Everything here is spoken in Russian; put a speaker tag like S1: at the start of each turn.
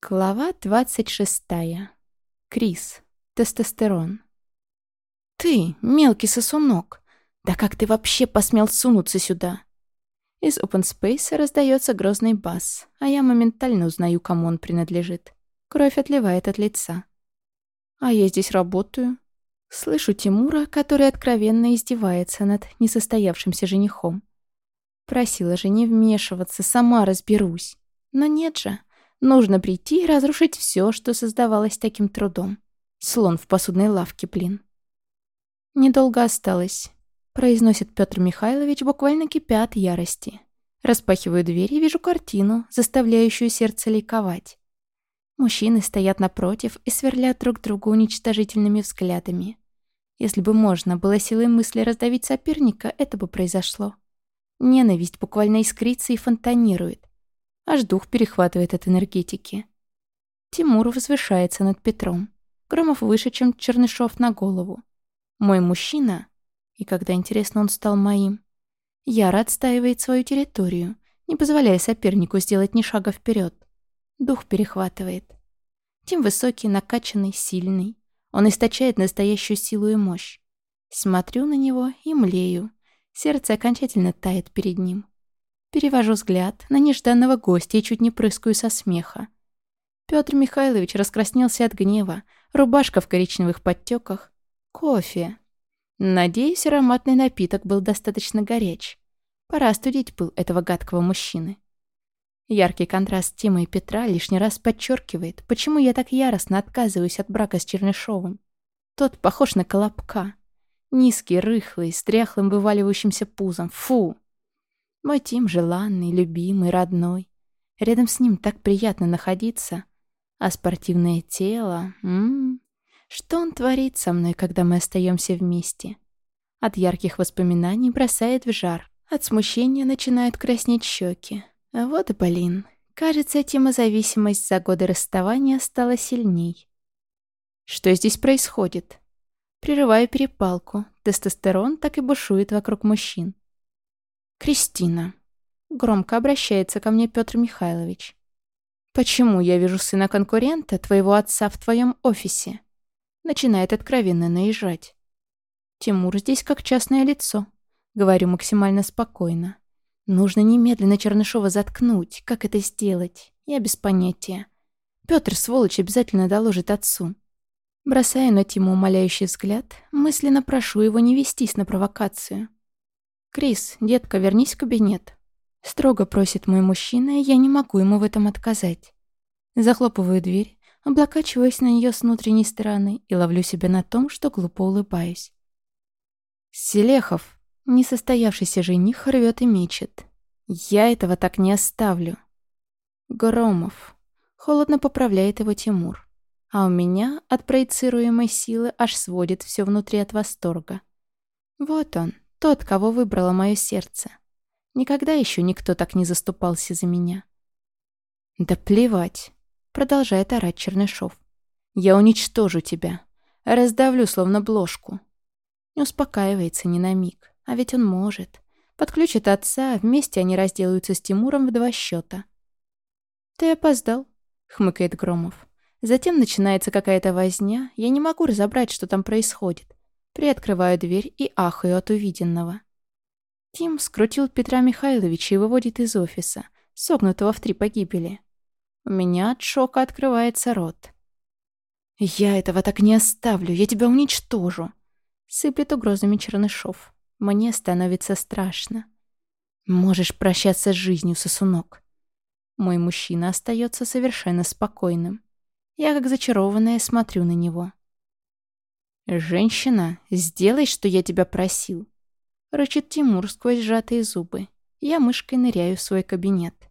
S1: Глава 26. Крис. Тестостерон. «Ты, мелкий сосунок! Да как ты вообще посмел сунуться сюда?» Из open space раздается грозный бас, а я моментально узнаю, кому он принадлежит. Кровь отливает от лица. «А я здесь работаю». Слышу Тимура, который откровенно издевается над несостоявшимся женихом. Просила же не вмешиваться, сама разберусь. Но нет же. Нужно прийти и разрушить все, что создавалось таким трудом. Слон в посудной лавке, блин. Недолго осталось, произносит Петр Михайлович, буквально кипя от ярости. Распахиваю дверь и вижу картину, заставляющую сердце ликовать. Мужчины стоят напротив и сверлят друг друга уничтожительными взглядами. Если бы можно было силой мысли раздавить соперника, это бы произошло. Ненависть буквально искрится и фонтанирует. Аж дух перехватывает от энергетики. Тимур возвышается над Петром. Громов выше, чем Чернышов на голову. Мой мужчина, и когда, интересно, он стал моим, яро отстаивает свою территорию, не позволяя сопернику сделать ни шага вперед. Дух перехватывает. Тим высокий, накачанный, сильный. Он источает настоящую силу и мощь. Смотрю на него и млею. Сердце окончательно тает перед ним. Перевожу взгляд на нежданного гостя и чуть не прыскаю со смеха. Петр Михайлович раскраснелся от гнева, рубашка в коричневых подтеках. Кофе. Надеюсь, ароматный напиток был достаточно горяч. Пора остудить пыл этого гадкого мужчины. Яркий контраст Тимы и Петра лишний раз подчеркивает, почему я так яростно отказываюсь от брака с Чернышовым. Тот похож на колобка. Низкий, рыхлый, с дряхлым вываливающимся пузом. Фу! Мой Тим желанный, любимый, родной. Рядом с ним так приятно находиться. А спортивное тело... М -м, что он творит со мной, когда мы остаемся вместе? От ярких воспоминаний бросает в жар. От смущения начинают краснеть щеки. Вот и блин. Кажется, темозависимость за годы расставания стала сильней. Что здесь происходит? Прерываю перепалку. Тестостерон так и бушует вокруг мужчин. «Кристина», — громко обращается ко мне Петр Михайлович. «Почему я вижу сына конкурента, твоего отца, в твоем офисе?» Начинает откровенно наезжать. «Тимур здесь как частное лицо», — говорю максимально спокойно. «Нужно немедленно Чернышова заткнуть. Как это сделать? Я без понятия. Петр, сволочь, обязательно доложит отцу». Бросая на Тиму умоляющий взгляд, мысленно прошу его не вестись на провокацию. «Крис, детка, вернись в кабинет». Строго просит мой мужчина, и я не могу ему в этом отказать. Захлопываю дверь, облокачиваясь на нее с внутренней стороны и ловлю себя на том, что глупо улыбаюсь. Селехов, несостоявшийся жених, рвет и мечет. Я этого так не оставлю. Громов. Холодно поправляет его Тимур. А у меня от проецируемой силы аж сводит все внутри от восторга. Вот он, тот, кого выбрало мое сердце. Никогда еще никто так не заступался за меня. «Да плевать», — продолжает орать Чернышов. «Я уничтожу тебя. Раздавлю, словно бложку». Не успокаивается ни на миг. А ведь он может. Подключит отца, вместе они разделаются с Тимуром в два счета. «Ты опоздал», — хмыкает Громов. Затем начинается какая-то возня. Я не могу разобрать, что там происходит. Приоткрываю дверь и ахаю от увиденного. Тим скрутил Петра Михайловича и выводит из офиса, согнутого в три погибели. У меня от шока открывается рот. «Я этого так не оставлю, я тебя уничтожу!» Сыплет угрозами Чернышов. Мне становится страшно. «Можешь прощаться с жизнью, сосунок!» Мой мужчина остается совершенно спокойным. Я, как зачарованная, смотрю на него. «Женщина, сделай, что я тебя просил!» Рычит Тимур сквозь сжатые зубы. Я мышкой ныряю в свой кабинет.